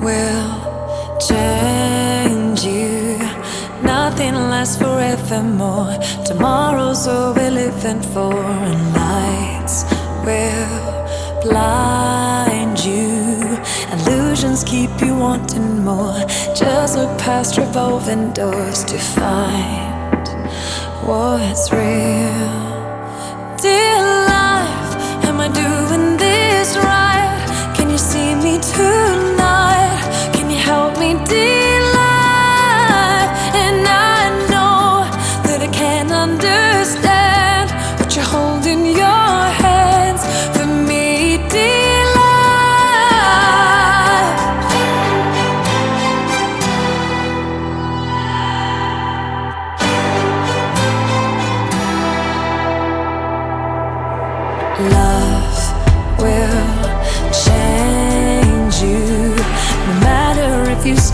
will change you. Nothing lasts forevermore. Tomorrow's all we're living for, and lights will blind you. Illusions keep you wanting more. Just look past revolving doors to find what's real.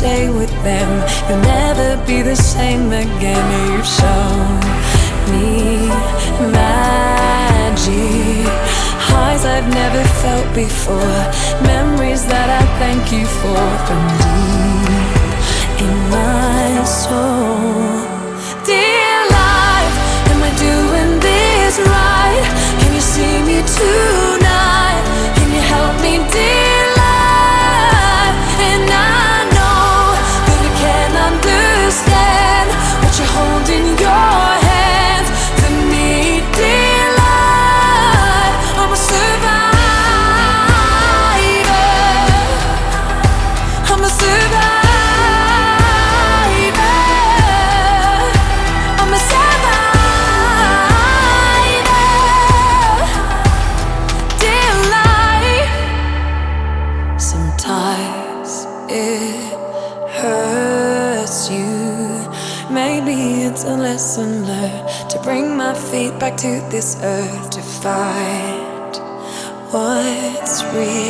Stay with them, you'll never be the same again. You've shown me magic. Highs I've never felt before. Memories that I thank you for from deep in my Maybe it's a lesson learned to bring my feet back to this earth to find what's real.